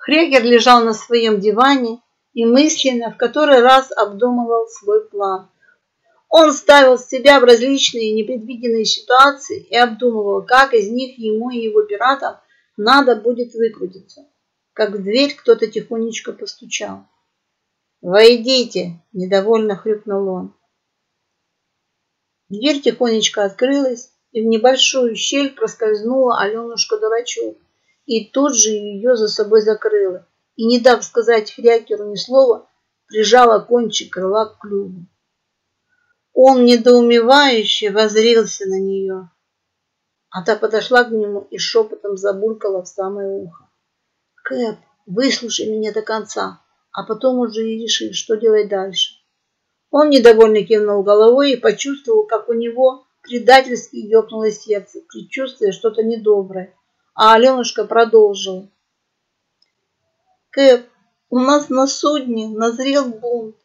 Хрегер лежал на своем диване и мысленно в который раз обдумывал свой план. Он ставил себя в различные непредвиденные ситуации и обдумывал, как из них ему и его пиратам надо будет выкрутиться. Как в дверь кто-то тихонечко постучал. «Войдите!» – недовольно хрюкнул он. Дверь тихонечко открылась, и в небольшую щель проскользнула Аленушка-дурачок, и тут же ее за собой закрыла, и, не дав сказать Фрякеру ни слова, прижала кончик крыла к клюву. Он недоумевающе возрился на нее, а та подошла к нему и шепотом забулькала в самое ухо. «Кэп, выслушай меня до конца, а потом уже и реши, что делать дальше». Он недовольно кивнул головой и почувствовал, как у него предательски ёкнуло сердце, предчувствуя что-то недоброе. А Аленушка продолжила. «Кэп, у нас на судне назрел бунт.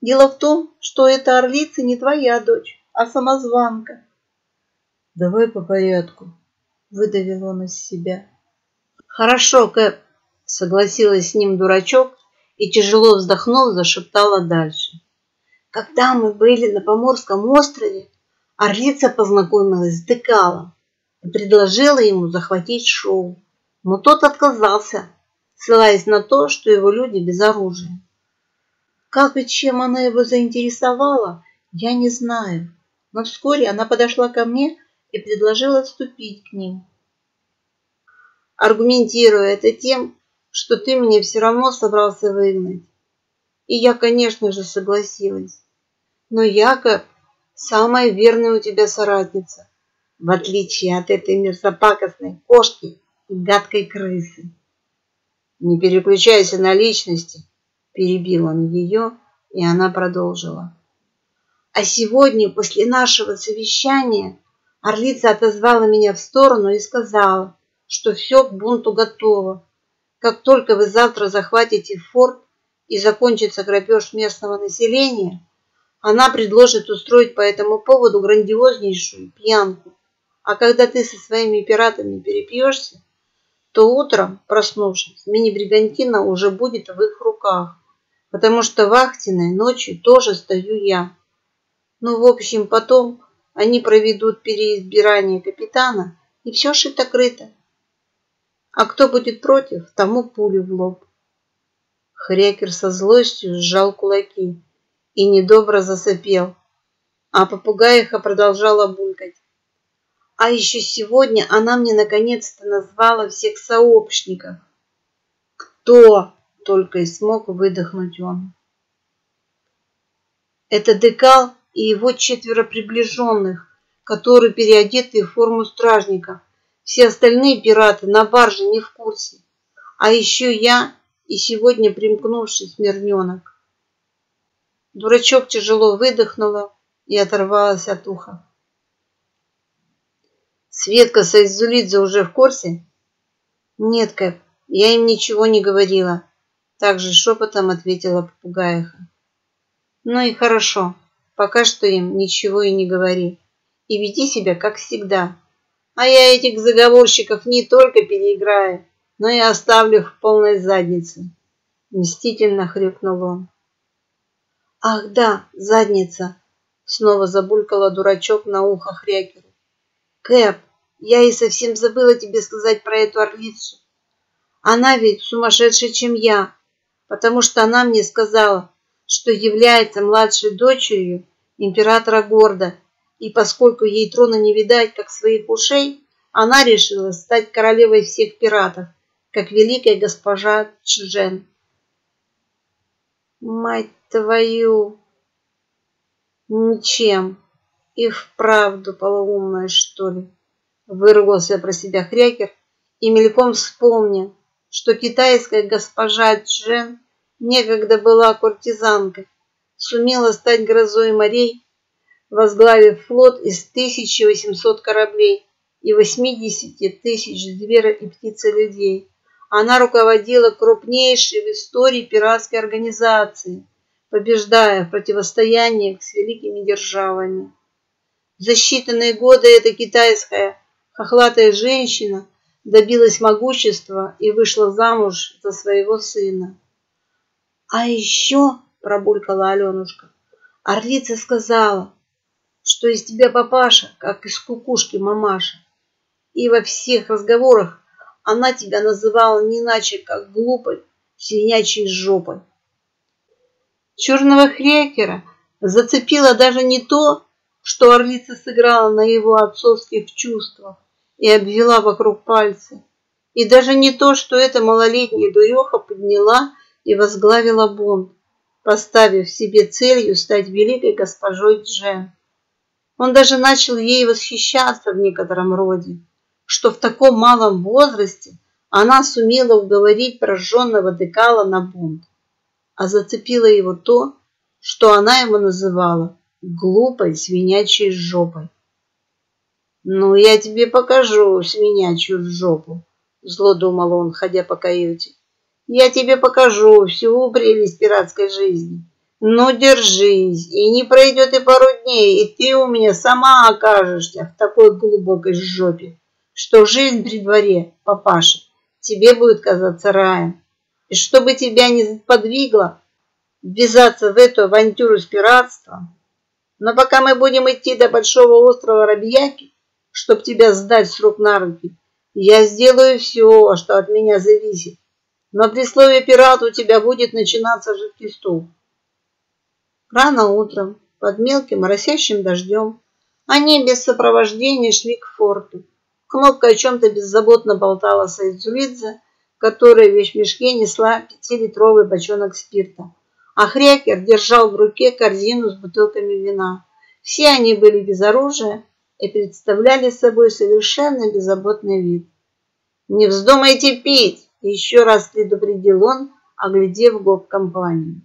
Дело в том, что эта орлица не твоя дочь, а самозванка». «Давай по порядку», — выдавил он из себя. «Хорошо, Кэп», — согласилась с ним дурачок и, тяжело вздохнув, зашептала дальше. Когда мы были на Поморском острове, Орлица познакомилась с Декалом и предложила ему захватить шоу. Но тот отказался, ссылаясь на то, что его люди без оружия. Как и чем она его заинтересовала, я не знаю. Но вскоре она подошла ко мне и предложила вступить к ним. Аргументируя это тем, что ты мне все равно собрался выгнать. И я, конечно же, согласилась. Но Яков самая верная у тебя соратница, в отличие от этой мерзопакостной кошки и гадкой крысы. Не переключайся на личности, перебил он ее, и она продолжила. А сегодня, после нашего совещания, Орлица отозвала меня в сторону и сказала, что все к бунту готово. Как только вы завтра захватите форт и закончится грабеж местного населения, она предложит устроить по этому поводу грандиознейшую пьянку. А когда ты со своими пиратами перепьешься, то утром, проснувшись, мини-бригантина уже будет в их руках, потому что вахтенной ночью тоже стою я. Ну, в общем, потом они проведут переизбирание капитана, и все шито-крыто. А кто будет против, тому пулю в лоб. Хрекер со злостью сжал кулаки и недобро засопел, а попугаиха продолжала булькать. А еще сегодня она мне наконец-то назвала всех сообщников. Кто? Только и смог выдохнуть он. Это Декал и его четверо приближенных, которые переодеты в форму стражников. Все остальные пираты на барже не в курсе. А еще я и сегодня примкнувший смирненок. Дурачок тяжело выдохнула и оторвалась от уха. Светка Сайзулидзе уже в курсе? Нет, Кэп, я им ничего не говорила. Также шепотом ответила попугаиха. Ну и хорошо, пока что им ничего и не говори. И веди себя как всегда. А я этих заговорщиков не только переиграю, но и оставлю в полной заднице. Мстительно хрюкнул он. Ах да, задница! Снова забулькала дурачок на ухо Хрякеру. Кэп, я и совсем забыла тебе сказать про эту орлицу. Она ведь сумасшедшая, чем я, потому что она мне сказала, что является младшей дочерью императора Горда, и поскольку ей трона не видать, как своих ушей, она решила стать королевой всех пиратов, как великая госпожа Чжен. Мать твою ничем. И вправду полоумная, что ли? Выругался про себя Хрякер и мельком вспомнил, что китайская госпожа Джен некогда была куртизанкой, сумела стать грозой морей, возглавив флот из 1800 кораблей и 80 тысяч зверо- и птицелюдей. Она руководила крупнейшей в истории пиратской организацией, побеждая в противостояниях с великими державами. За считанные годы эта китайская хохлатая женщина добилась могущества и вышла замуж за своего сына. А еще, пробулькала Аленушка, орлица сказала, что из тебя папаша, как из кукушки мамаша. И во всех разговорах она тебя называла не иначе, как глупой, свинячей жопой. Черного хрекера зацепило даже не то, что орлица сыграла на его отцовских чувствах и обвела вокруг пальца, и даже не то, что эта малолетняя дуреха подняла и возглавила бунт, поставив себе целью стать великой госпожой Джен. Он даже начал ей восхищаться в некотором роде, что в таком малом возрасте она сумела уговорить прожженного декала на бунт. А зацепило его то, что она ему называла глупой свинячей жопой. «Ну, я тебе покажу свинячью жопу», – зло думал он, ходя по каюте. «Я тебе покажу всю прелесть пиратской жизни». Ну, держись, и не пройдет и пару дней, и ты у меня сама окажешься в такой глубокой жопе, что жизнь при дворе, папаша, тебе будет казаться раем. И чтобы тебя не подвигло ввязаться в эту авантюру с пиратством, но пока мы будем идти до большого острова Рабьяки, чтобы тебя сдать с рук на руки, я сделаю все, что от меня зависит. Но при слове пират у тебя будет начинаться жидкий стул. Рано утром, под мелким моросящим дождем, они без сопровождения шли к форту. Кнопка о чем-то беззаботно болтала с Айдзулидзе, которая в вещмешке несла пятилитровый бочонок спирта. А Хрякер держал в руке корзину с бутылками вина. Все они были без оружия и представляли собой совершенно беззаботный вид. «Не вздумайте пить!» – еще раз предупредил он, оглядев гоп-компанию.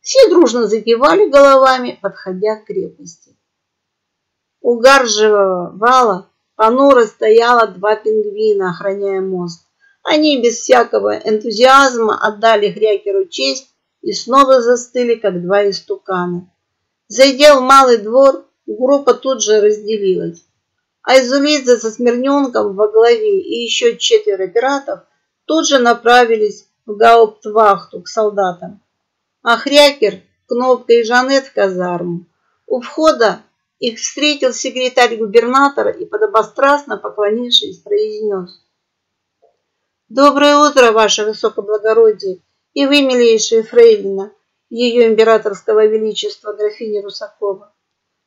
Все дружно закивали головами, подходя к крепости. У гаржевого вала понуро стояло два пингвина, охраняя мост. Они без всякого энтузиазма отдали Хрякеру честь и снова застыли, как два истукана. Зайдя в малый двор, группа тут же разделилась. Айзулидзе со Смирненком во главе и еще четверо пиратов тут же направились в гауптвахту к солдатам а Хрякер, Кнопка и Жанет в казарму. У входа их встретил секретарь губернатора и, подобострастно поклонившись, произнес. «Доброе утро, ваше высокоблагородие, и вы, милейшая фрейлина, ее императорского величества графиня Русакова.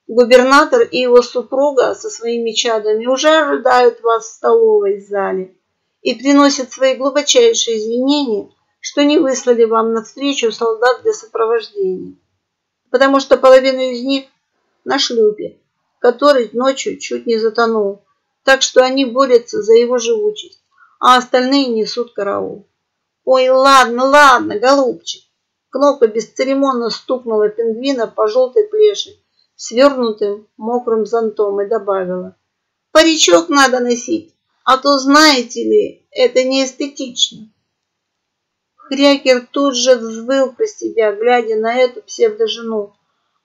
Губернатор и его супруга со своими чадами уже ожидают вас в столовой зале и приносят свои глубочайшие извинения что не выслали вам навстречу солдат для сопровождения, потому что половина из них на шлюпе, который ночью чуть не затонул, так что они борются за его живучесть, а остальные несут караул. Ой, ладно, ладно, голубчик. Кнопка бесцеремонно стукнула пингвина по желтой плеши, свернутым мокрым зонтом и добавила. Паричок надо носить, а то, знаете ли, это не эстетично. Крякер тут же взвыл про себя, глядя на эту псевдожену,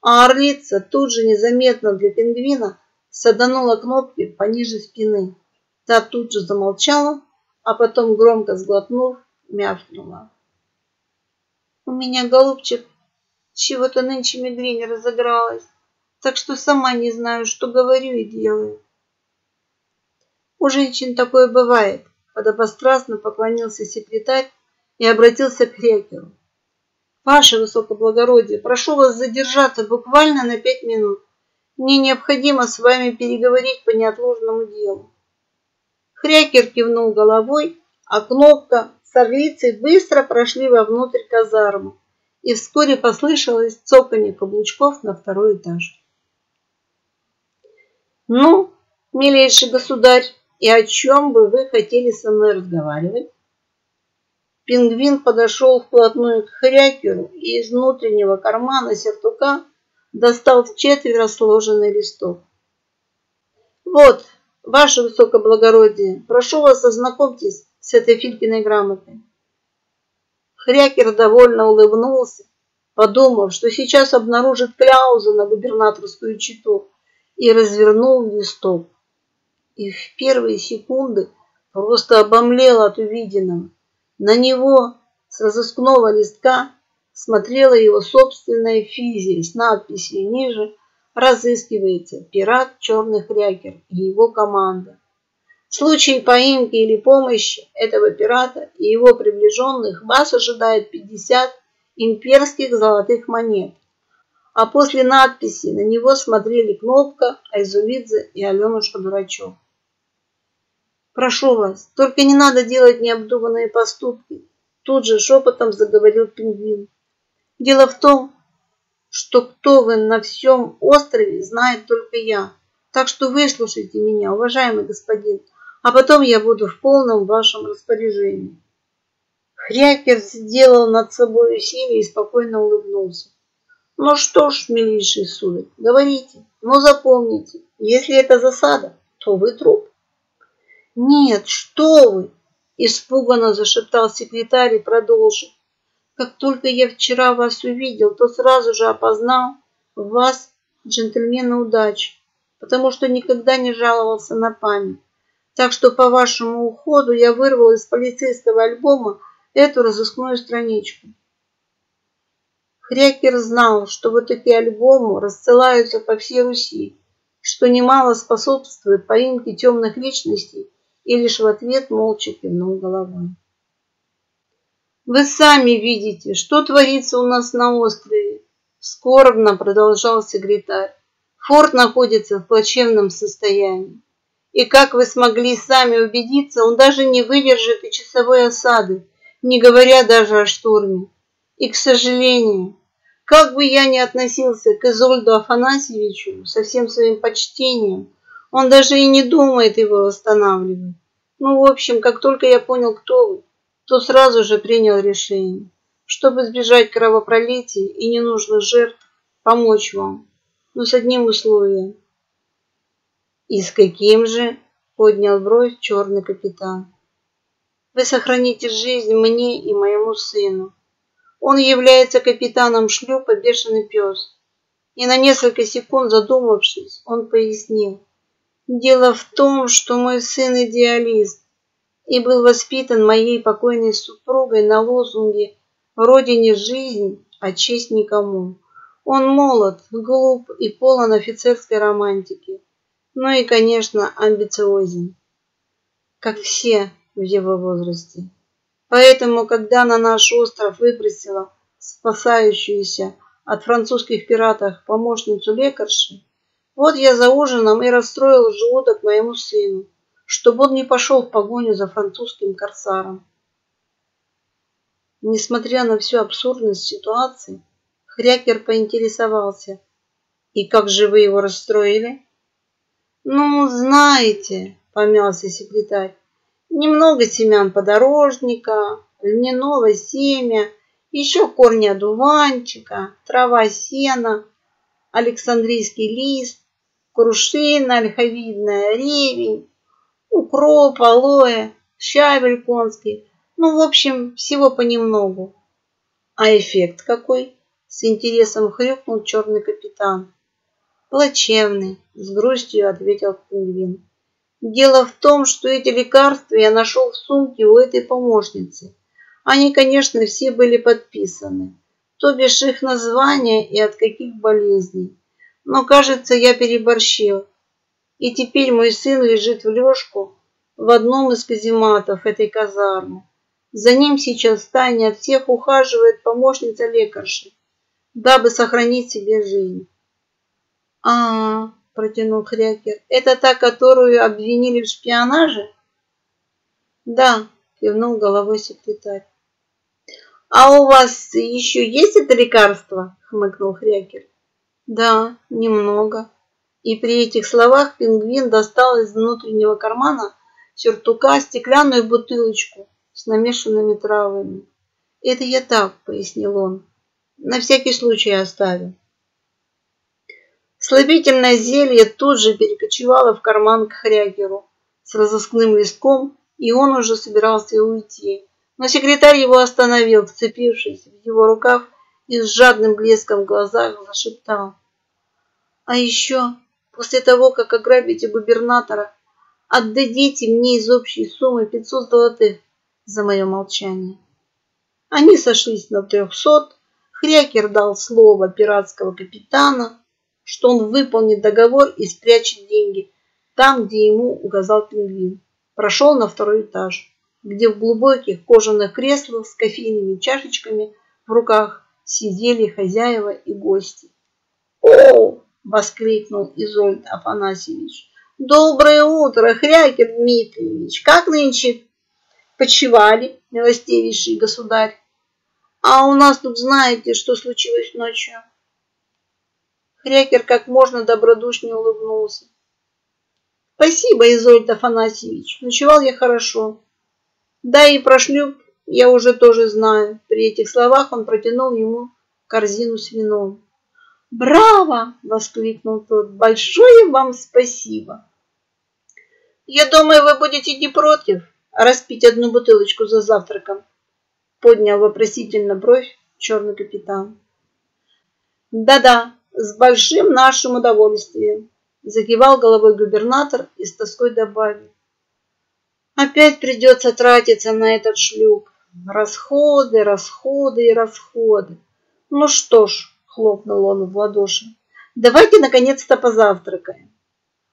а орлица тут же незаметно для пингвина саданула кнопки пониже спины. Та тут же замолчала, а потом, громко сглотнув, мявкнула. «У меня, голубчик, чего-то нынче мигрень разыгралась, так что сама не знаю, что говорю и делаю». «У женщин такое бывает», – подобострастно поклонился секретарь, и обратился к Хрякеру. «Ваше высокоблагородие, прошу вас задержаться буквально на пять минут. Мне необходимо с вами переговорить по неотложному делу». Хрякер кивнул головой, а Кнопка с Орлицей быстро прошли вовнутрь казармы, и вскоре послышалось цоканье каблучков на второй этаж. «Ну, милейший государь, и о чем бы вы хотели со мной разговаривать?» Пингвин подошел вплотную к хрякеру и из внутреннего кармана сертука достал в четверо сложенный листок. «Вот, ваше высокоблагородие, прошу вас, ознакомьтесь с этой Филькиной грамотой». Хрякер довольно улыбнулся, подумав, что сейчас обнаружит кляузу на губернаторскую читу, и развернул листок. И в первые секунды просто обомлел от увиденного. На него с разыскного листка смотрела его собственная физия с надписью ниже «Разыскивается пират черных рякер и его команда». В случае поимки или помощи этого пирата и его приближенных вас ожидает 50 имперских золотых монет. А после надписи на него смотрели Кнопка, Айзулидзе и Аленушка Дурачок. Прошу вас, только не надо делать необдуманные поступки. Тут же шепотом заговорил пингвин. Дело в том, что кто вы на всем острове, знает только я. Так что выслушайте меня, уважаемый господин, а потом я буду в полном вашем распоряжении. Хрякер сделал над собой усилие и спокойно улыбнулся. Ну что ж, милейший сударь, говорите, но запомните, если это засада, то вы труп. Нет, что вы, испуганно зашептал секретарь и продолжил. Как только я вчера вас увидел, то сразу же опознал вас джентльмена удачи, потому что никогда не жаловался на память. Так что по вашему уходу я вырвал из полицейского альбома эту разыскную страничку. Хрякер знал, что вот такие альбомы рассылаются по всей Руси, что немало способствует поимке темных личностей и лишь в ответ молча кивнул головой. Вы сами видите, что творится у нас на острове, скорбно продолжал секретарь. Форт находится в плачевном состоянии. И как вы смогли сами убедиться, он даже не выдержит и часовой осады, не говоря даже о штурме. И, к сожалению, как бы я ни относился к Изольду Афанасьевичу со всем своим почтением, он даже и не думает его восстанавливать. Ну, в общем, как только я понял, кто вы, то сразу же принял решение, чтобы избежать кровопролития и ненужных жертв, помочь вам, но с одним условием – «И с каким же?» – поднял бровь черный капитан. «Вы сохраните жизнь мне и моему сыну. Он является капитаном шлюпа «Бешеный пес». И на несколько секунд задумавшись, он пояснил. «Дело в том, что мой сын идеалист и был воспитан моей покойной супругой на лозунге «Родине жизнь, а честь никому». Он молод, глуп и полон офицерской романтики ну и, конечно, амбициозен, как все в его возрасте. Поэтому, когда на наш остров выбросила спасающуюся от французских пиратов помощницу лекарши, вот я за ужином и расстроил желудок моему сыну, чтобы он не пошел в погоню за французским корсаром. Несмотря на всю абсурдность ситуации, Хрякер поинтересовался, «И как же вы его расстроили?» Ну, знаете, помялся секретарь, немного семян подорожника, льняного семя, еще корни одуванчика, трава сена, александрийский лист, крушина ольховидная, ревень, укроп, алоэ, щавель конский. Ну, в общем, всего понемногу. А эффект какой? С интересом хрюкнул черный капитан. Плачевный, с грустью ответил пингвин. Дело в том, что эти лекарства я нашел в сумке у этой помощницы. Они, конечно, все были подписаны, то бишь их название и от каких болезней. Но, кажется, я переборщил. И теперь мой сын лежит в лёжку в одном из казематов этой казармы. За ним сейчас в тайне от всех ухаживает помощница лекарши, дабы сохранить себе жизнь. А, протянул Хрякер. Это та, которую обвинили в шпионаже? Да, кивнул головой секретарь. А у вас еще есть это лекарство? хмыкнул Хрякер. Да, немного. И при этих словах пингвин достал из внутреннего кармана сюртука стеклянную бутылочку с намешанными травами. Это я так, пояснил он. На всякий случай оставил. Слабительное зелье тут же перекочевало в карман к Хрякеру с разыскным листком, и он уже собирался уйти. Но секретарь его остановил, вцепившись в его рукав и с жадным блеском в глазах зашептал. А еще, после того, как ограбите губернатора, отдадите мне из общей суммы 500 золотых за мое молчание. Они сошлись на трехсот. Хрякер дал слово пиратского капитана, что он выполнит договор и спрячет деньги там, где ему указал пингвин. Прошел на второй этаж, где в глубоких кожаных креслах с кофейными чашечками в руках сидели хозяева и гости. «О!» – воскликнул Изольд Афанасьевич. «Доброе утро, Хрякер Дмитриевич! Как нынче почивали, милостивейший государь? А у нас тут знаете, что случилось ночью?» Хрякер как можно добродушнее улыбнулся. «Спасибо, Изольд Афанасьевич, ночевал я хорошо. Да и про шлюп я уже тоже знаю». При этих словах он протянул ему корзину с вином. «Браво!» – воскликнул тот. «Большое вам спасибо!» «Я думаю, вы будете не против распить одну бутылочку за завтраком?» Поднял вопросительно бровь черный капитан. «Да-да, с большим нашим удовольствием!» Закивал головой губернатор и с тоской добавил. «Опять придется тратиться на этот шлюп. Расходы, расходы и расходы. Ну что ж, хлопнул он в ладоши. Давайте наконец-то позавтракаем.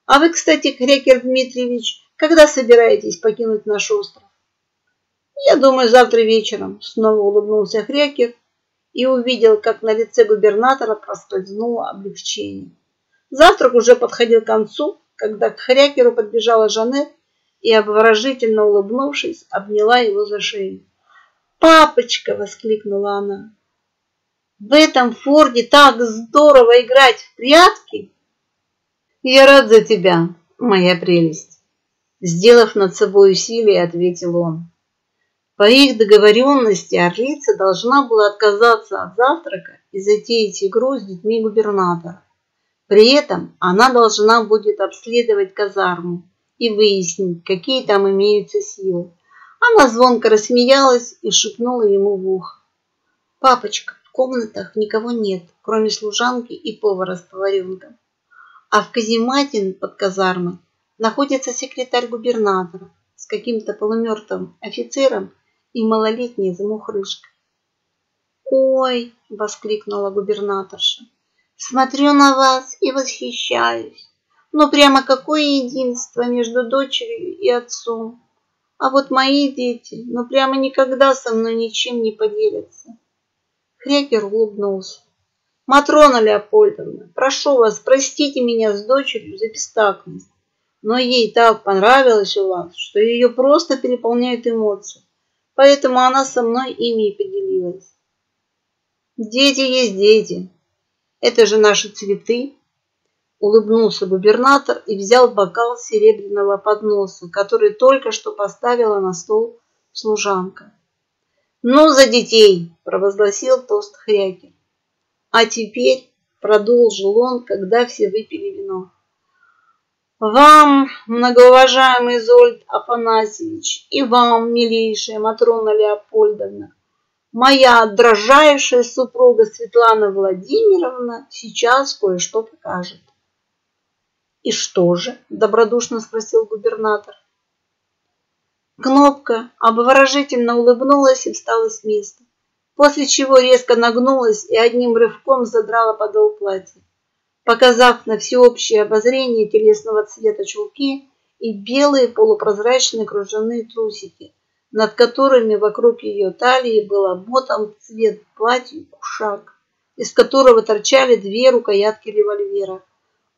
А вы, кстати, Крекер Дмитриевич, когда собираетесь покинуть наш остров? Я думаю, завтра вечером, снова улыбнулся Хрекер и увидел, как на лице губернатора проскользнуло облегчение. Завтрак уже подходил к концу, когда к Хрякеру подбежала Жанет и, обворожительно улыбнувшись, обняла его за шею. «Папочка!» – воскликнула она. В этом форде так здорово играть в прятки. Я рад за тебя, моя прелесть. Сделав над собой усилие, ответил он. По их договоренности Орлица должна была отказаться от завтрака и затеять игру с детьми губернатора. При этом она должна будет обследовать казарму и выяснить, какие там имеются силы. Она звонко рассмеялась и шепнула ему в ухо. «Папочка, комнатах никого нет, кроме служанки и повара с поваренком. А в каземате под казармой находится секретарь губернатора с каким-то полумертвым офицером и малолетней замухрышкой. «Ой!» – воскликнула губернаторша. «Смотрю на вас и восхищаюсь. Ну прямо какое единство между дочерью и отцом. А вот мои дети, ну прямо никогда со мной ничем не поделятся. Крекер улыбнулся. «Матрона Леопольдовна, прошу вас, простите меня с дочерью за бестактность, но ей так понравилось у вас, что ее просто переполняют эмоции, поэтому она со мной ими и поделилась». «Дети есть дети. Это же наши цветы», Улыбнулся губернатор и взял бокал серебряного подноса, который только что поставила на стол служанка. «Ну, за детей!» – провозгласил тост Хрякер. «А теперь», – продолжил он, когда все выпили вино, «вам, многоуважаемый Зольд Афанасьевич, и вам, милейшая Матрона Леопольдовна, моя дрожайшая супруга Светлана Владимировна сейчас кое-что покажет». «И что же?» – добродушно спросил губернатор. Кнопка обворожительно улыбнулась и встала с места, после чего резко нагнулась и одним рывком задрала подол платья, показав на всеобщее обозрение телесного цвета чулки и белые полупрозрачные кружевные трусики, над которыми вокруг ее талии был обмотан цвет платья кушак, из которого торчали две рукоятки револьвера.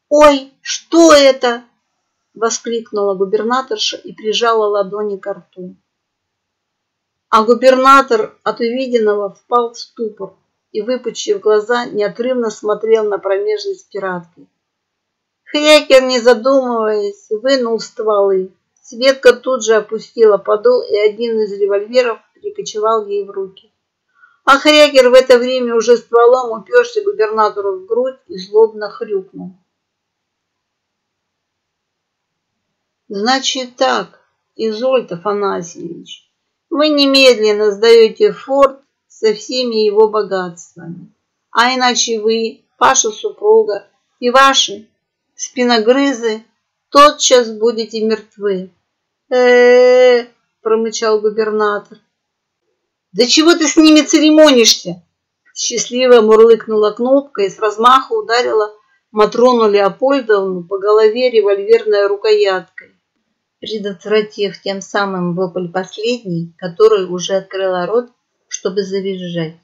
«Ой, что это?» воскликнула губернаторша и прижала ладони к рту. А губернатор от увиденного впал в ступор и, выпучив глаза, неотрывно смотрел на промежность пиратки. Хрякер, не задумываясь, вынул стволы. Светка тут же опустила подол, и один из револьверов перекочевал ей в руки. А Хрякер в это время уже стволом уперся губернатору в грудь и злобно хрюкнул. Значит так, Изольд Афанасьевич, вы немедленно сдаете форт со всеми его богатствами. А иначе вы, ваша супруга и ваши спиногрызы тотчас будете мертвы. э, -э промычал губернатор. «Да чего ты с ними церемонишься?» Счастливо мурлыкнула кнопка и с размаху ударила Матрону Леопольдовну по голове револьверной рукояткой, предотвратив тем самым вопль последний, который уже открыла рот, чтобы завизжать.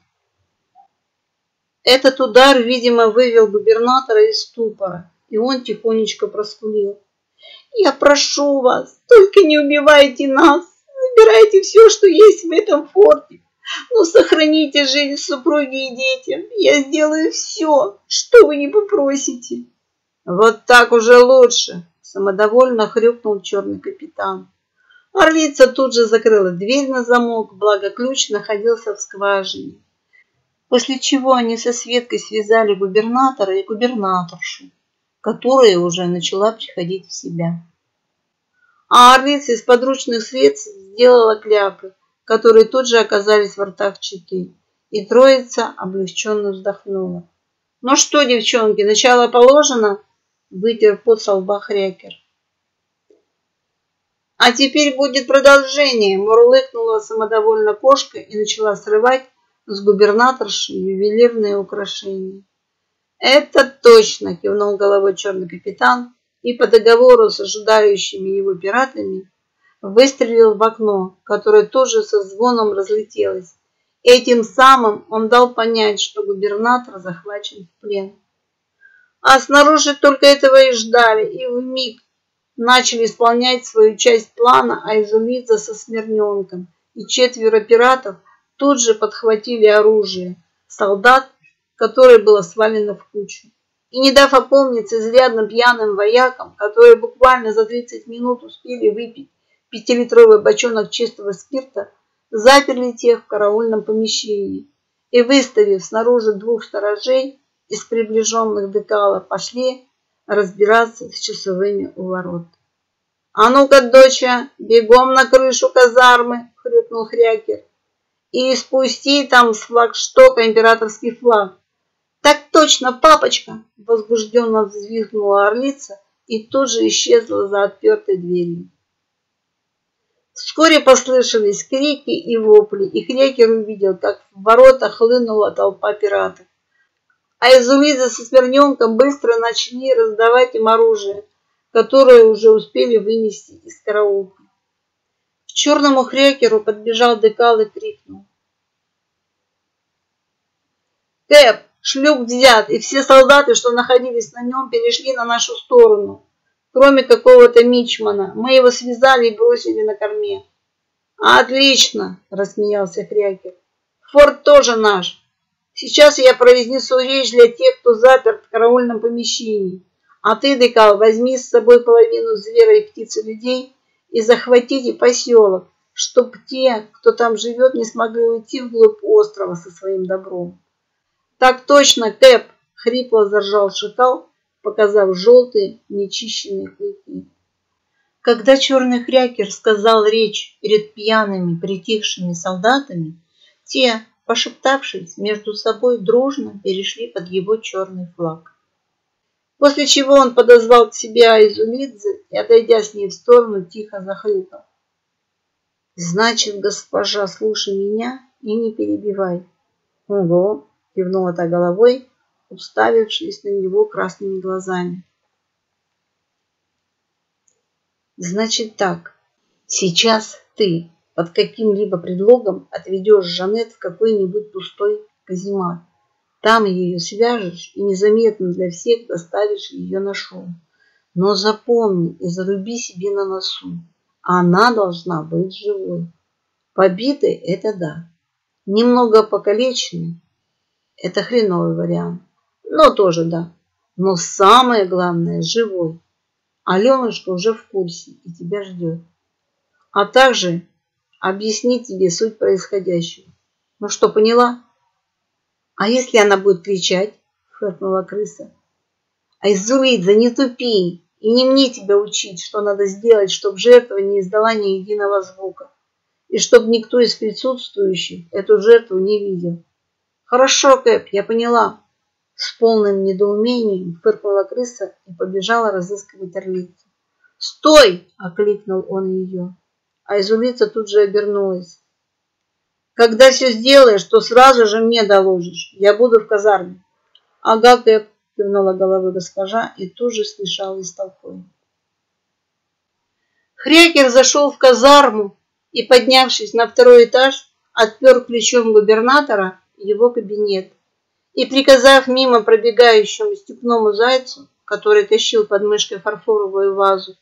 Этот удар, видимо, вывел губернатора из ступора, и он тихонечко проскулил. «Я прошу вас, только не убивайте нас! Забирайте все, что есть в этом форте! Но сохраните жизнь супруги и детям! Я сделаю все, что вы не попросите!» «Вот так уже лучше!» – самодовольно хрюкнул черный капитан. Орлица тут же закрыла дверь на замок, благо ключ находился в скважине после чего они со Светкой связали губернатора и губернаторшу, которая уже начала приходить в себя. А Орлица из подручных средств сделала кляпы, которые тут же оказались в ртах читы, и троица облегченно вздохнула. «Ну что, девчонки, начало положено?» – вытер пот со Хрякер. «А теперь будет продолжение!» – мурлыкнула самодовольно кошка и начала срывать с губернаторшей ювелирные украшения. «Это точно!» – кивнул головой черный капитан и по договору с ожидающими его пиратами выстрелил в окно, которое тоже со звоном разлетелось. Этим самым он дал понять, что губернатор захвачен в плен. А снаружи только этого и ждали, и в миг начали исполнять свою часть плана Айзулидзе со Смирненком, и четверо пиратов – тут же подхватили оружие солдат, которое было свалено в кучу. И не дав опомниться изрядно пьяным воякам, которые буквально за 30 минут успели выпить пятилитровый бочонок чистого спирта, заперли тех в караульном помещении и, выставив снаружи двух сторожей из приближенных декала, пошли разбираться с часовыми у ворот. «А ну-ка, доча, бегом на крышу казармы!» — хрюкнул Хрякер и спусти там с флагштока императорский флаг. Так точно, папочка, возбужденно взвизгнула орлица и тут же исчезла за отпертой дверью. Вскоре послышались крики и вопли, и Хрекер увидел, как в ворота хлынула толпа пиратов. А Изулиза со Смирненком быстро начали раздавать им оружие, которое уже успели вынести из караулки черному хрекеру подбежал декал и крикнул. Кэп, шлюп взят, и все солдаты, что находились на нем, перешли на нашу сторону, кроме какого-то мичмана. Мы его связали и бросили на корме. Отлично, рассмеялся Хрякер. Форт тоже наш. Сейчас я произнесу речь для тех, кто заперт в караульном помещении. А ты, Декал, возьми с собой половину звера и птицы людей и захватите поселок, чтоб те, кто там живет, не смогли уйти вглубь острова со своим добром. Так точно, Кэп, хрипло заржал шакал, показав желтые нечищенные клыки. Когда черный хрякер сказал речь перед пьяными притихшими солдатами, те, пошептавшись между собой, дружно перешли под его черный флаг. После чего он подозвал к себе Айзулидзе и, отойдя с ней в сторону, тихо захлюпал. «Значит, госпожа, слушай меня и не перебивай». «Ого!» – кивнула та головой, уставившись на него красными глазами. «Значит так, сейчас ты под каким-либо предлогом отведешь Жанет в какой-нибудь пустой каземат. Там ее свяжешь и незаметно для всех доставишь ее на шум. Но запомни и заруби себе на носу. Она должна быть живой. Побитой – это да. Немного покалеченной – это хреновый вариант. Но тоже да. Но самое главное – живой. Аленушка уже в курсе и тебя ждет. А также объяснить тебе суть происходящего. Ну что, поняла? А если она будет кричать? Фыркнула крыса. Айзулидза, не тупи! И не мне тебя учить, что надо сделать, чтобы жертва не издала ни единого звука. И чтобы никто из присутствующих эту жертву не видел. Хорошо, Кэп, я поняла. С полным недоумением фыркнула крыса и побежала разыскивать орлицу. «Стой!» – окликнул он ее. А изулица тут же обернулась. «Когда все сделаешь, то сразу же мне доложишь. Я буду в казарме». «Ага, Кэп», – кивнула головой госпожа и тут же смешалась с толпой. Хрекер зашел в казарму и, поднявшись на второй этаж, отпер ключом губернатора его кабинет и, приказав мимо пробегающему степному зайцу, который тащил под мышкой фарфоровую вазу,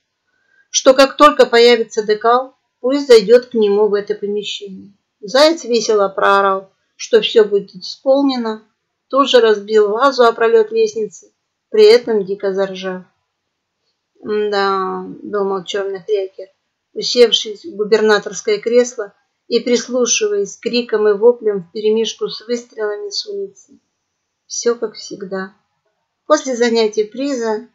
что как только появится декал, пусть зайдет к нему в это помещение. Заяц весело проорал, что все будет исполнено, тоже разбил вазу о пролет лестницы, при этом дико заржав. «Да», — думал черный хрякер, усевшись в губернаторское кресло и прислушиваясь к крикам и воплям вперемешку с выстрелами с улицы. Все как всегда. После занятий приза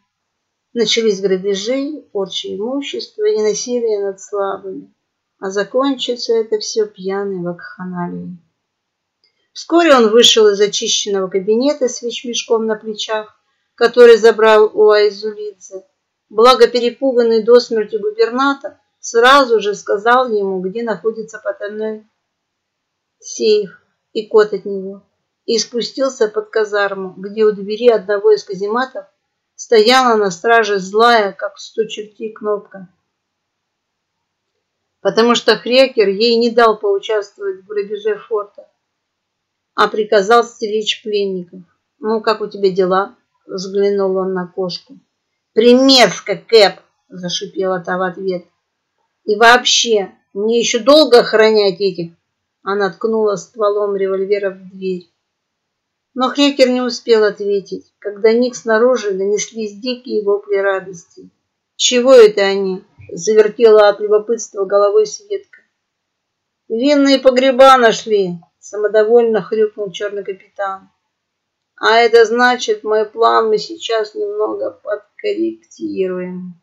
начались грабежи, порча имущества и насилие над слабыми, а закончится это все пьяной вакханалией. Вскоре он вышел из очищенного кабинета с вещмешком на плечах, который забрал у Айзулидзе. Благо перепуганный до смерти губернатор сразу же сказал ему, где находится потайной сейф и код от него и спустился под казарму, где у двери одного из казематов стояла на страже злая, как сто чертей, кнопка. Потому что Хрекер ей не дал поучаствовать в грабеже форта, а приказал стеречь пленников. «Ну, как у тебя дела?» – взглянул он на кошку. «Примерзко, Кэп!» – зашипела та в ответ. «И вообще, мне еще долго охранять этих?» Она ткнула стволом револьвера в дверь. Но Хрекер не успел ответить, когда Ник снаружи донеслись дикие вопли радости. «Чего это они?» – завертела от любопытства головой Светка. «Винные погреба нашли!» – самодовольно хрюкнул черный капитан. «А это значит, мой план мы сейчас немного подкорректируем».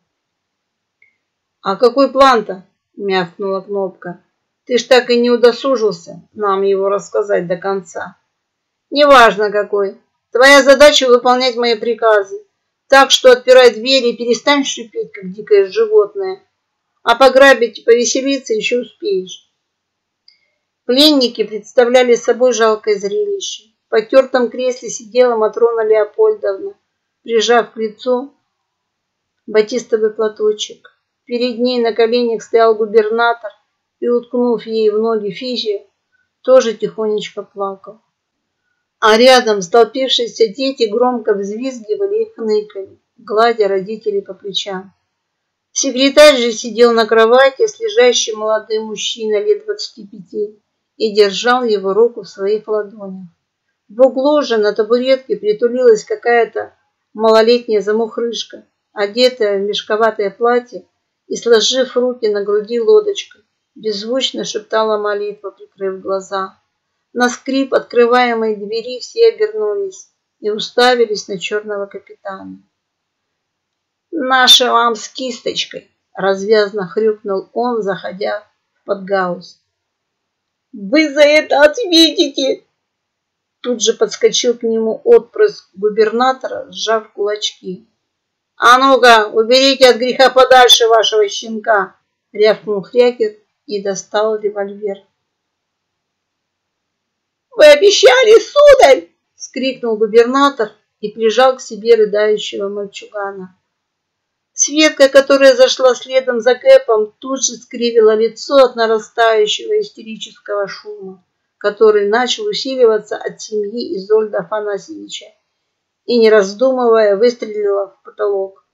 «А какой план-то?» – мявкнула Кнопка. «Ты ж так и не удосужился нам его рассказать до конца». Неважно какой. Твоя задача выполнять мои приказы. Так что отпирай двери и перестань шипеть, как дикое животное. А пограбить и повеселиться еще успеешь. Пленники представляли собой жалкое зрелище. В потертом кресле сидела Матрона Леопольдовна, прижав к лицу батистовый платочек. Перед ней на коленях стоял губернатор и, уткнув ей в ноги Физи, тоже тихонечко плакал а рядом столпившиеся дети громко взвизгивали и хныкали, гладя родителей по плечам. Секретарь же сидел на кровати с лежащим молодым мужчиной лет двадцати пяти и держал его руку в своих ладонях. В углу же на табуретке притулилась какая-то малолетняя замухрышка, одетая в мешковатое платье и, сложив руки на груди лодочкой, беззвучно шептала молитву, прикрыв глаза. На скрип открываемой двери все обернулись и уставились на черного капитана. «Наша вам с кисточкой!» – развязно хрюкнул он, заходя в подгаус. «Вы за это ответите!» Тут же подскочил к нему отпрыск губернатора, сжав кулачки. «А ну-ка, уберите от греха подальше вашего щенка!» – рявкнул Хрякер и достал револьвер. «Вы обещали, сударь!» — скрикнул губернатор и прижал к себе рыдающего мальчугана. Светка, которая зашла следом за Кэпом, тут же скривила лицо от нарастающего истерического шума, который начал усиливаться от семьи Изольда Афанасьевича, и, не раздумывая, выстрелила в потолок.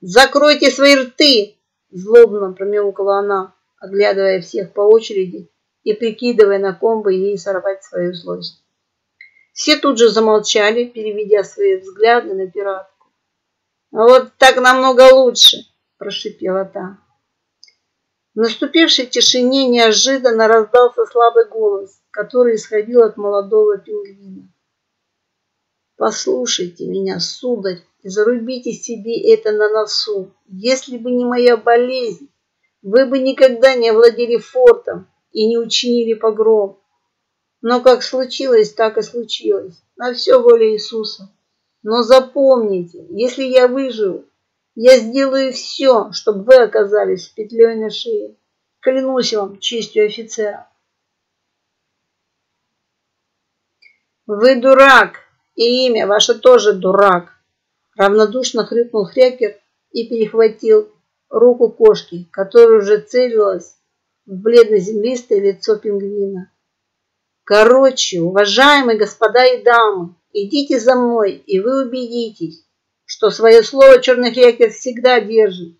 «Закройте свои рты!» – злобно промяукала она, оглядывая всех по очереди и прикидывая, на ком бы ей сорвать свою злость. Все тут же замолчали, переведя свои взгляды на пиратку. «Вот так намного лучше!» – прошипела та. В наступившей тишине неожиданно раздался слабый голос, который исходил от молодого пингвина. «Послушайте меня, сударь, и зарубите себе это на носу. Если бы не моя болезнь, вы бы никогда не овладели фортом и не учинили погром. Но как случилось, так и случилось. На все воля Иисуса. Но запомните, если я выживу, Я сделаю все, чтобы вы оказались с петлей на шее. Клянусь вам честью офицера. Вы дурак, и имя ваше тоже дурак. Равнодушно хрюкнул Хрякер и перехватил руку кошки, которая уже целилась в бледно-землистое лицо пингвина. Короче, уважаемые господа и дамы, идите за мной, и вы убедитесь, что свое слово черный хрякер всегда держит.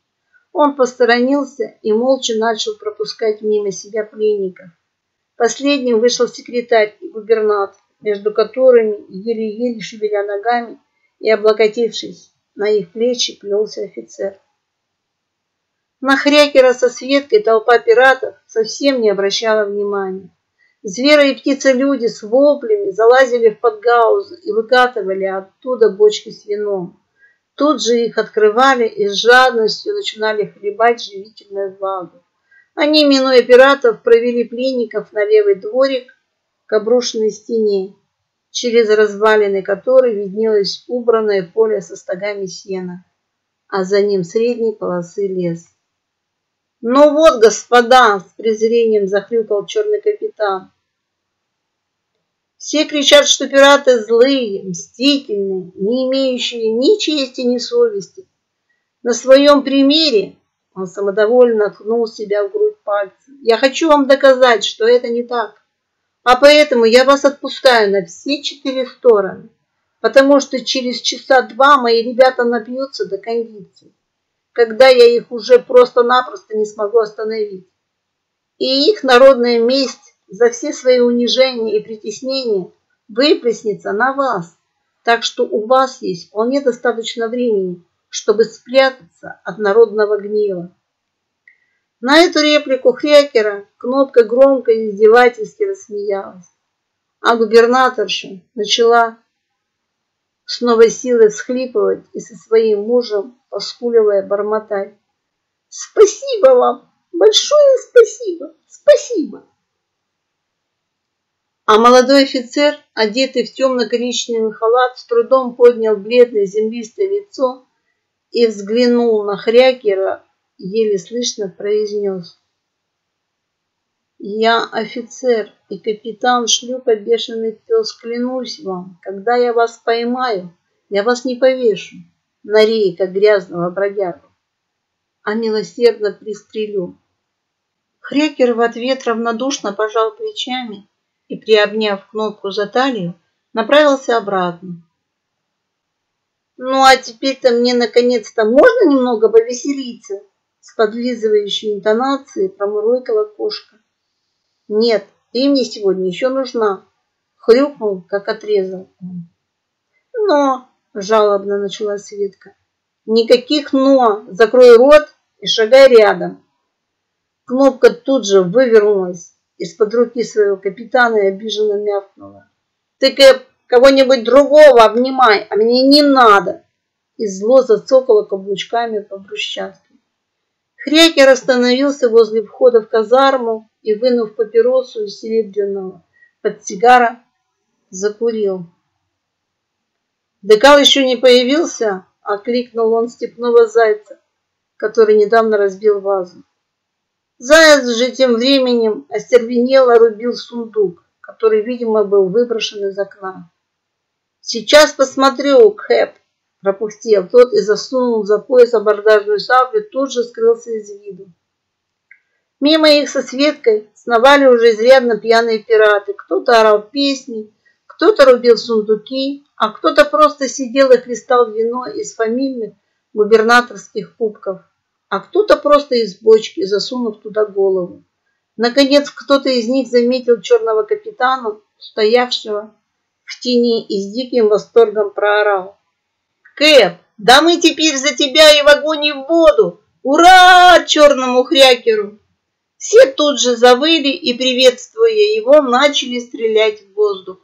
Он посторонился и молча начал пропускать мимо себя пленников. Последним вышел секретарь и губернатор, между которыми, еле-еле шевеля ногами и облокотившись на их плечи, плелся офицер. На Хрякера со Светкой толпа пиратов совсем не обращала внимания. Звери и птицы-люди с воплями залазили в подгаузы и выкатывали оттуда бочки с вином. Тут же их открывали и с жадностью начинали хлебать живительную влагу. Они, минуя пиратов, провели пленников на левый дворик к обрушенной стене, через развалины которой виднелось убранное поле со стогами сена, а за ним средней полосы лес. «Ну вот, господа!» – с презрением захрюкал черный капитан. Все кричат, что пираты злые, мстительные, не имеющие ни чести, ни совести. На своем примере он самодовольно ткнул себя в грудь пальцем. Я хочу вам доказать, что это не так. А поэтому я вас отпускаю на все четыре стороны, потому что через часа два мои ребята напьются до кондиции когда я их уже просто-напросто не смогу остановить. И их народная месть за все свои унижения и притеснения выплеснется на вас. Так что у вас есть вполне достаточно времени, чтобы спрятаться от народного гнева. На эту реплику Хрякера кнопка громко и издевательски рассмеялась, а губернаторша начала с новой силой всхлипывать и со своим мужем поскуливая бормотать. Спасибо вам, большое спасибо, спасибо. А молодой офицер, одетый в темно-коричневый халат, с трудом поднял бледное землистое лицо и взглянул на Хрякера, еле слышно произнес. Я офицер и капитан шлюпа бешеный пес, клянусь вам, когда я вас поймаю, я вас не повешу на рейка грязного бродягу, а милосердно пристрелю. Хрекер в ответ равнодушно пожал плечами и, приобняв кнопку за талию, направился обратно. «Ну а теперь-то мне наконец-то можно немного повеселиться?» С подлизывающей интонацией промурлыкала кошка. «Нет, ты мне сегодня еще нужна!» Хрюкнул, как отрезал. «Но жалобно начала Светка. Никаких «но». Закрой рот и шагай рядом. Кнопка тут же вывернулась из-под руки своего капитана и обиженно мявкнула. Ты кого-нибудь другого обнимай, а мне не надо. И зло зацокало каблучками по брусчатке. Хрякер остановился возле входа в казарму и, вынув папиросу из серебряного под сигара, закурил. Декал еще не появился, окликнул он степного зайца, который недавно разбил вазу. Заяц же тем временем остервенело рубил сундук, который, видимо, был выброшен из окна. «Сейчас посмотрю, Кэп!» пропустил тот и засунул за пояс абордажную саблю, тут же скрылся из виду. Мимо их со Светкой сновали уже изрядно пьяные пираты. Кто-то орал песни, кто-то рубил сундуки, а кто-то просто сидел и хлестал вино из фамильных губернаторских кубков, а кто-то просто из бочки, засунув туда голову. Наконец, кто-то из них заметил черного капитана, стоявшего в тени и с диким восторгом проорал. «Кэп, да мы теперь за тебя и в огонь, и в воду! Ура черному хрякеру!» Все тут же завыли и, приветствуя его, начали стрелять в воздух.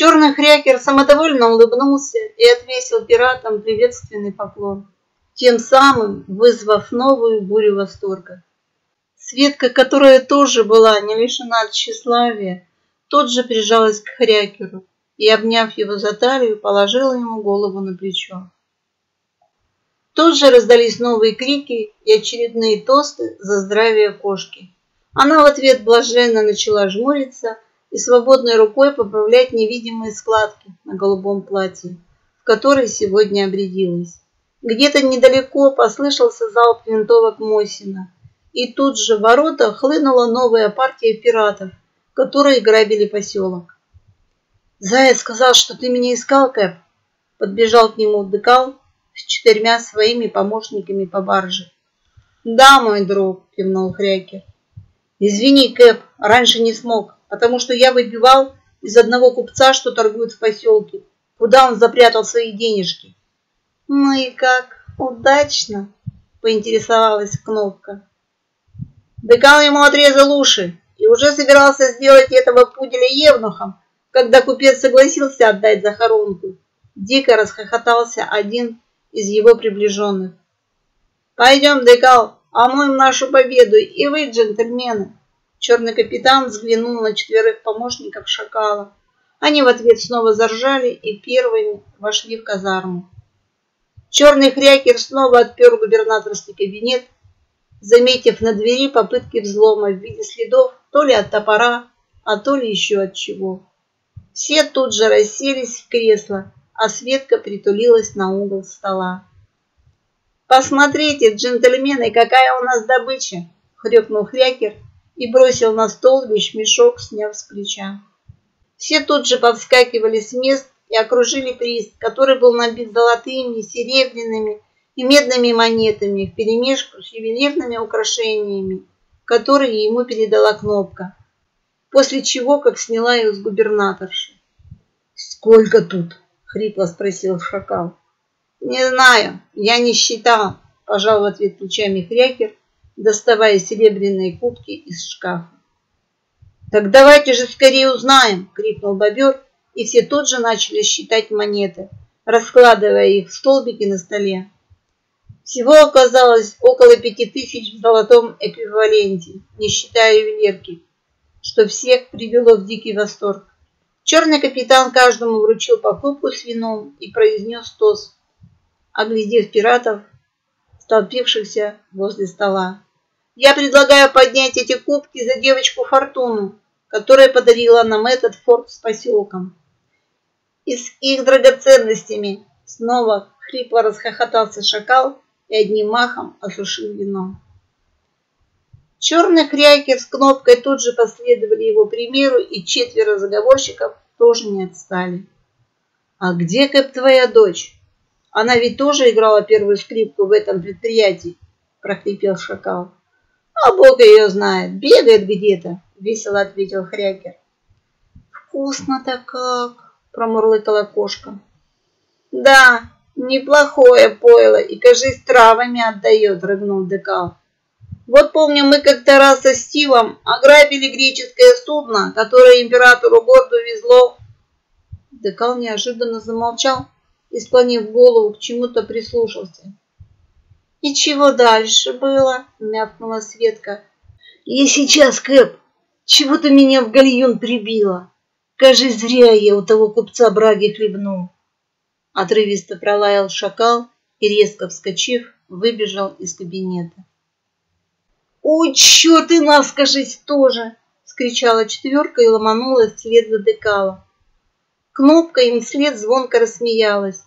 Черный хрякер самодовольно улыбнулся и отвесил пиратам приветственный поклон, тем самым вызвав новую бурю восторга. Светка, которая тоже была не лишена тщеславия, тут же прижалась к хрякеру и, обняв его за талию, положила ему голову на плечо. Тут же раздались новые крики и очередные тосты за здравие кошки. Она в ответ блаженно начала жмуриться и свободной рукой поправлять невидимые складки на голубом платье, в которой сегодня обрядилась. Где-то недалеко послышался залп винтовок Мосина, и тут же в ворота хлынула новая партия пиратов, которые грабили поселок. «Заяц сказал, что ты меня искал, Кэп!» Подбежал к нему Декал с четырьмя своими помощниками по барже. «Да, мой друг!» – кивнул Хрякер. «Извини, Кэп, раньше не смог, потому что я выбивал из одного купца, что торгует в поселке, куда он запрятал свои денежки. «Ну и как? Удачно!» – поинтересовалась Кнопка. Декан ему отрезал уши и уже собирался сделать этого пуделя евнухом, когда купец согласился отдать захоронку. Дико расхохотался один из его приближенных. «Пойдем, Декал, омоем нашу победу, и вы, джентльмены!» Черный капитан взглянул на четверых помощников шакала. Они в ответ снова заржали и первыми вошли в казарму. Черный хрякер снова отпер губернаторский кабинет, заметив на двери попытки взлома в виде следов то ли от топора, а то ли еще от чего. Все тут же расселись в кресло, а Светка притулилась на угол стола. «Посмотрите, джентльмены, какая у нас добыча!» — хрюкнул Хрякер и бросил на стол вещмешок, сняв с плеча. Все тут же повскакивали с мест и окружили приз, который был набит золотыми, серебряными и медными монетами вперемешку с ювелирными украшениями, которые ему передала Кнопка, после чего как сняла их с губернаторши. «Сколько тут?» — хрипло спросил шакал. «Не знаю, я не считал», — пожал в ответ плечами Хрякер, доставая серебряные кубки из шкафа. «Так давайте же скорее узнаем!» — крикнул бобер, и все тут же начали считать монеты, раскладывая их в столбики на столе. Всего оказалось около пяти тысяч в золотом эквиваленте, не считая ювелирки, что всех привело в дикий восторг. Черный капитан каждому вручил по кубку с вином и произнес тост, оглядев пиратов, столпившихся возле стола. «Я предлагаю поднять эти кубки за девочку Фортуну, которая подарила нам этот форт с поселком и с их драгоценностями. Снова хрипло расхохотался шакал и одним махом осушил вино. Черный хрякер с кнопкой тут же последовали его примеру, и четверо заговорщиков тоже не отстали. «А где Кэп твоя дочь? Она ведь тоже играла первую скрипку в этом предприятии», – прохрипел шакал. «А бог ее знает, бегает где-то», – весело ответил хрякер. «Вкусно-то как!» промурлыкала кошка. Да, неплохое пойло и, кажись, травами отдает, рыгнул Декал. Вот помню, мы как-то раз со Стивом ограбили греческое судно, которое императору городу везло. Декал неожиданно замолчал и, склонив голову, к чему-то прислушался. «И чего дальше было?» – мявкнула Светка. «И сейчас, Кэп, чего-то меня в гальюн прибило. Кажись, зря я у того купца браги хлебнул. Отрывисто пролаял шакал и, резко вскочив, выбежал из кабинета. «Ой, чё ты нас, кажись, тоже!» — скричала четверка и ломанулась вслед за декала. Кнопка им вслед звонко рассмеялась,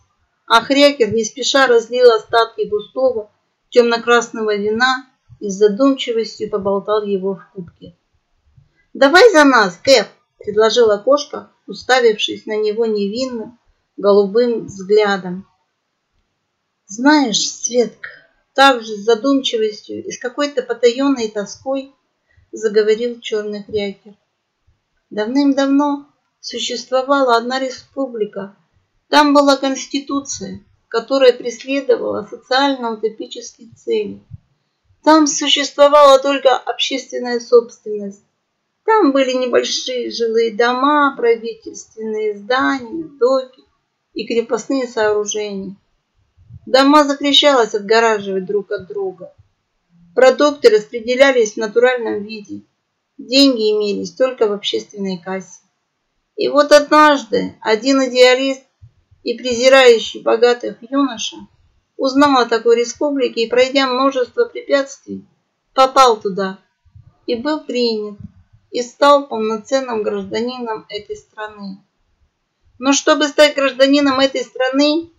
а Хрякер не спеша разлил остатки густого темно-красного вина и с задумчивостью поболтал его в кубке. «Давай за нас, Кэп!» предложила кошка, уставившись на него невинным голубым взглядом. Знаешь, Светка, так же с задумчивостью и с какой-то потаенной тоской заговорил черный крякер. Давным-давно существовала одна республика. Там была конституция, которая преследовала социально-утопические цели. Там существовала только общественная собственность, там были небольшие жилые дома, правительственные здания, доки и крепостные сооружения. Дома запрещалось отгораживать друг от друга. Продукты распределялись в натуральном виде. Деньги имелись только в общественной кассе. И вот однажды один идеалист и презирающий богатых юноша узнал о такой республике и, пройдя множество препятствий, попал туда и был принят и стал полноценным гражданином этой страны. Но чтобы стать гражданином этой страны,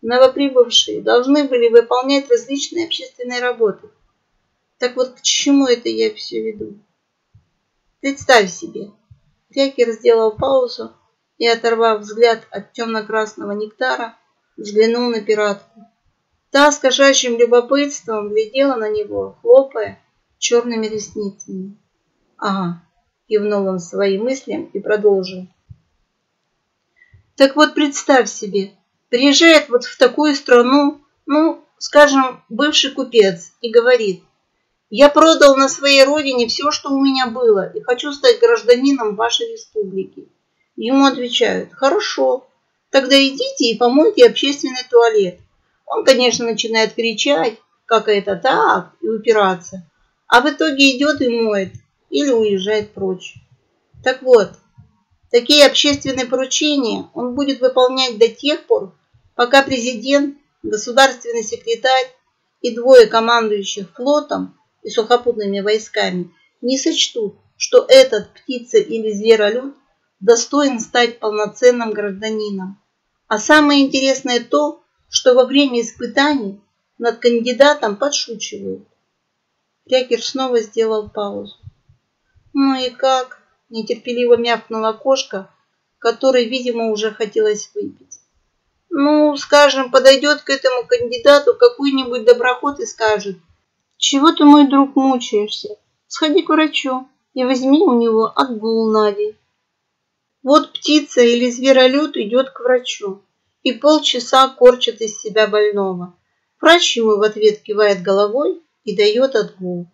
новоприбывшие должны были выполнять различные общественные работы. Так вот, к чему это я все веду? Представь себе, Крякер сделал паузу и, оторвав взгляд от темно-красного нектара, взглянул на пиратку. Та с кошачьим любопытством глядела на него, хлопая черными ресницами. «Ага», – кивнул он своим мыслям и продолжил. «Так вот представь себе, приезжает вот в такую страну, ну, скажем, бывший купец и говорит, я продал на своей родине все, что у меня было, и хочу стать гражданином вашей республики. Ему отвечают, хорошо, тогда идите и помойте общественный туалет. Он, конечно, начинает кричать, как это так, и упираться, а в итоге идет и моет или уезжает прочь. Так вот, такие общественные поручения он будет выполнять до тех пор, пока президент, государственный секретарь и двое командующих флотом и сухопутными войсками не сочтут, что этот птица или зверолюд достоин стать полноценным гражданином. А самое интересное то, что во время испытаний над кандидатом подшучивают. Крякер снова сделал паузу. «Ну и как?» – нетерпеливо мявкнула кошка, которой, видимо, уже хотелось выпить. «Ну, скажем, подойдет к этому кандидату какой-нибудь доброход и скажет, чего ты, мой друг, мучаешься? Сходи к врачу и возьми у него отгул на день. Вот птица или зверолюд идет к врачу и полчаса корчит из себя больного. Врач ему в ответ кивает головой и дает отгул.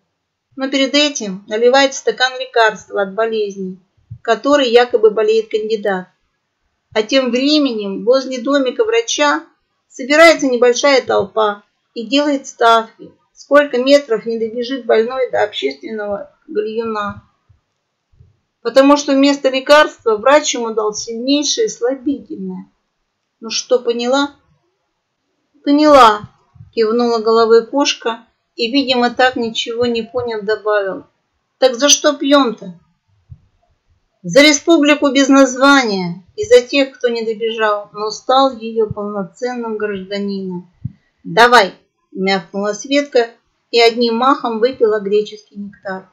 Но перед этим наливает в стакан лекарства от болезни, которой якобы болеет кандидат. А тем временем возле домика врача собирается небольшая толпа и делает ставки, сколько метров не добежит больной до общественного гальюна потому что вместо лекарства врач ему дал сильнейшее слабительное. Ну что, поняла? Поняла, кивнула головой кошка и, видимо, так ничего не поняв, добавил. Так за что пьем-то? За республику без названия и за тех, кто не добежал, но стал ее полноценным гражданином. Давай, мявкнула Светка и одним махом выпила греческий нектар.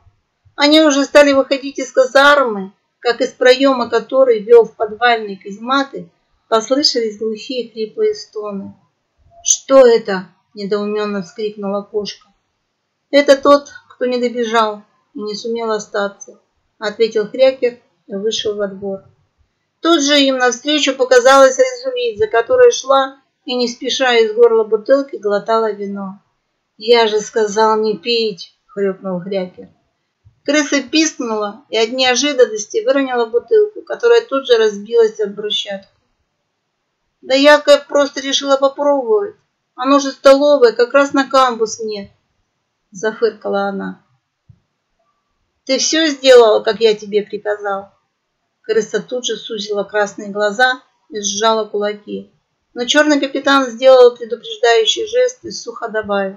Они уже стали выходить из казармы, как из проема которой вел в подвальные казематы, послышались глухие хриплые стоны. «Что это?» – недоуменно вскрикнула кошка. «Это тот, кто не добежал и не сумел остаться», – ответил Хрякер и вышел во двор. Тут же им навстречу показалась Резулидзе, которая шла и не спеша из горла бутылки глотала вино. «Я же сказал не пить!» – хрюкнул Хрякер. Крыса пискнула и от неожиданности выронила бутылку, которая тут же разбилась об брусчатку. Да я как просто решила попробовать. Оно же столовое, как раз на камбус нет. Зафыркала она. Ты все сделала, как я тебе приказал. Крыса тут же сузила красные глаза и сжала кулаки. Но черный капитан сделал предупреждающий жест и сухо добавил.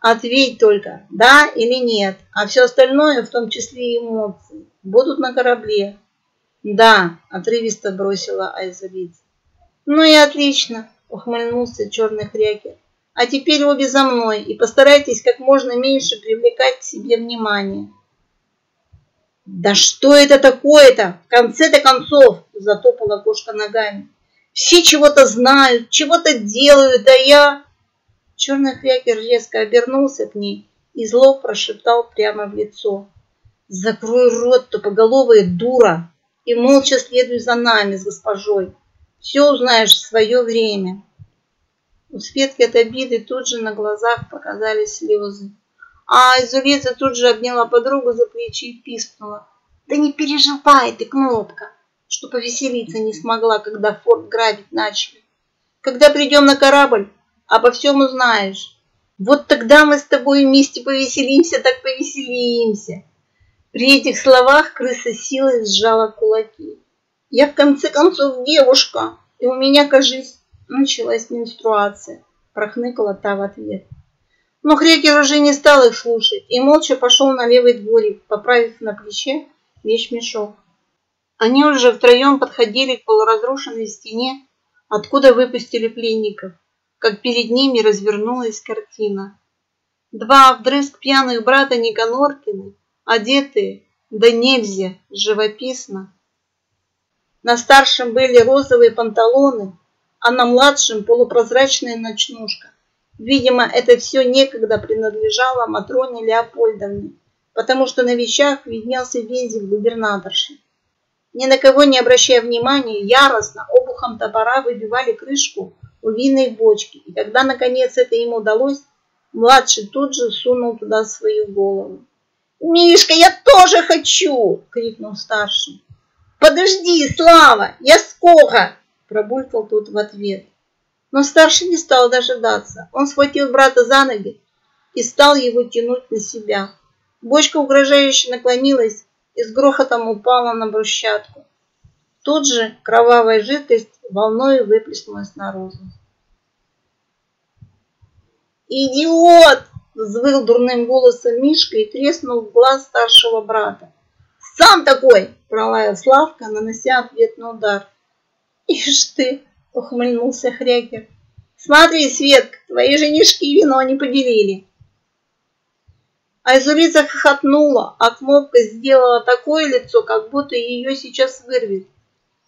Ответь только, да или нет, а все остальное, в том числе и эмоции, будут на корабле. Да, отрывисто бросила Айзулица. Ну и отлично, ухмыльнулся черный хрякер. А теперь обе за мной и постарайтесь как можно меньше привлекать к себе внимание. Да что это такое-то? В конце-то концов, затопала кошка ногами. Все чего-то знают, чего-то делают, а я... Черный хрякер резко обернулся к ней и зло прошептал прямо в лицо. «Закрой рот, тупоголовая дура, и молча следуй за нами с госпожой. Все узнаешь в свое время». У Светки от обиды тут же на глазах показались слезы. А Изулица тут же обняла подругу за плечи и пискнула. «Да не переживай ты, Кнопка, что повеселиться не смогла, когда форт грабить начали. Когда придем на корабль, обо всем узнаешь. Вот тогда мы с тобой вместе повеселимся, так повеселимся. При этих словах крыса силой сжала кулаки. Я в конце концов девушка, и у меня, кажись, началась менструация. прохныкала та в ответ. Но Хрекер уже не стал их слушать и молча пошел на левый дворик, поправив на плече вещмешок. Они уже втроем подходили к полуразрушенной стене, откуда выпустили пленников, как перед ними развернулась картина. Два вдрызг пьяных брата Никаноркины, одетые, да нельзя, живописно. На старшем были розовые панталоны, а на младшем полупрозрачная ночнушка. Видимо, это все некогда принадлежало Матроне Леопольдовне, потому что на вещах виднелся вензель губернаторши. Ни на кого не обращая внимания, яростно обухом топора выбивали крышку у винной бочки, и когда наконец это им удалось, младший тут же сунул туда свою голову. «Мишка, я тоже хочу!» — крикнул старший. «Подожди, Слава, я скоро!» — пробулькал тот в ответ. Но старший не стал дожидаться. Он схватил брата за ноги и стал его тянуть на себя. Бочка угрожающе наклонилась и с грохотом упала на брусчатку. Тут же кровавая жидкость волной выплеснулась наружу. «Идиот!» – взвыл дурным голосом Мишка и треснул в глаз старшего брата. «Сам такой!» – пролаял Славка, нанося ответный удар. «Ишь ты!» – ухмыльнулся Хрякер. «Смотри, Светка, твои женишки вино не поделили!» Айзулица хохотнула, а Кнопка сделала такое лицо, как будто ее сейчас вырвет,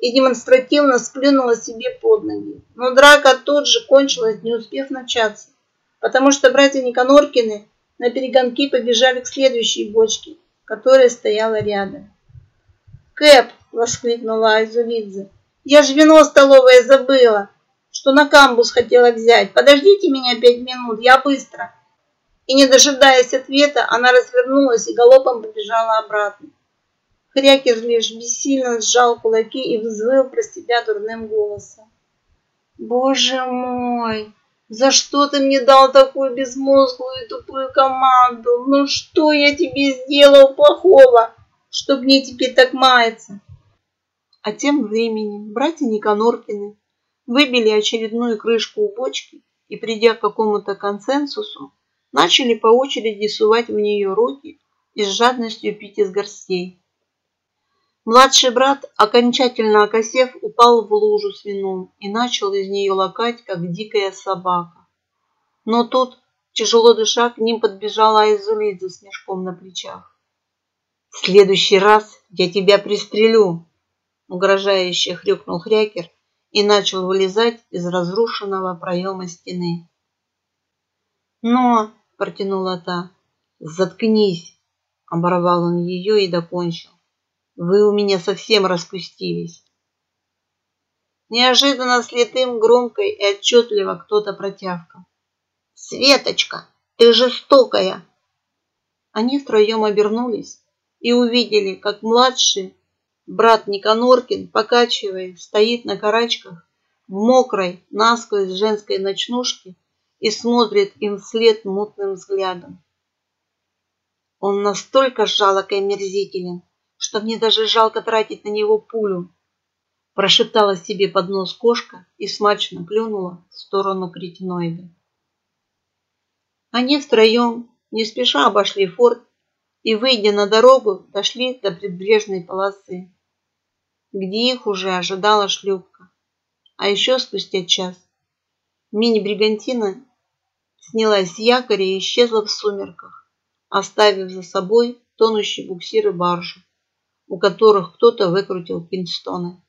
и демонстративно сплюнула себе под ноги. Но драка тут же кончилась, не успев начаться, потому что братья Никаноркины на перегонки побежали к следующей бочке, которая стояла рядом. «Кэп!» — воскликнула Айзулидзе. «Я же вино столовое забыла, что на камбус хотела взять. Подождите меня пять минут, я быстро!» и, не дожидаясь ответа, она развернулась и галопом побежала обратно. Хрякер лишь бессильно сжал кулаки и взвыл про себя дурным голосом. «Боже мой! За что ты мне дал такую безмозглую и тупую команду? Ну что я тебе сделал плохого, чтоб мне теперь так маяться?» А тем временем братья Никаноркины выбили очередную крышку у бочки и, придя к какому-то консенсусу, начали по очереди сувать в нее руки и с жадностью пить из горстей. Младший брат, окончательно окосев, упал в лужу с вином и начал из нее лакать, как дикая собака. Но тут, тяжело дыша, к ним подбежала Айзулидзе с мешком на плечах. «В следующий раз я тебя пристрелю!» Угрожающе хрюкнул Хрякер и начал вылезать из разрушенного проема стены. «Но протянула та. Заткнись, оборвал он ее и докончил. Вы у меня совсем распустились. Неожиданно слитым громко и отчетливо кто-то протявкал. Светочка, ты жестокая! Они втроем обернулись и увидели, как младший брат Никаноркин, покачиваясь, стоит на карачках в мокрой, насквозь женской ночнушке и смотрит им вслед мутным взглядом. Он настолько жалок и омерзителен, что мне даже жалко тратить на него пулю, прошептала себе под нос кошка и смачно плюнула в сторону кретиноида. Они втроем не спеша обошли форт и, выйдя на дорогу, дошли до прибрежной полосы, где их уже ожидала шлюпка. А еще спустя час мини-бригантина снялась с якоря и исчезла в сумерках, оставив за собой тонущие буксиры баржи, у которых кто-то выкрутил пинстоны.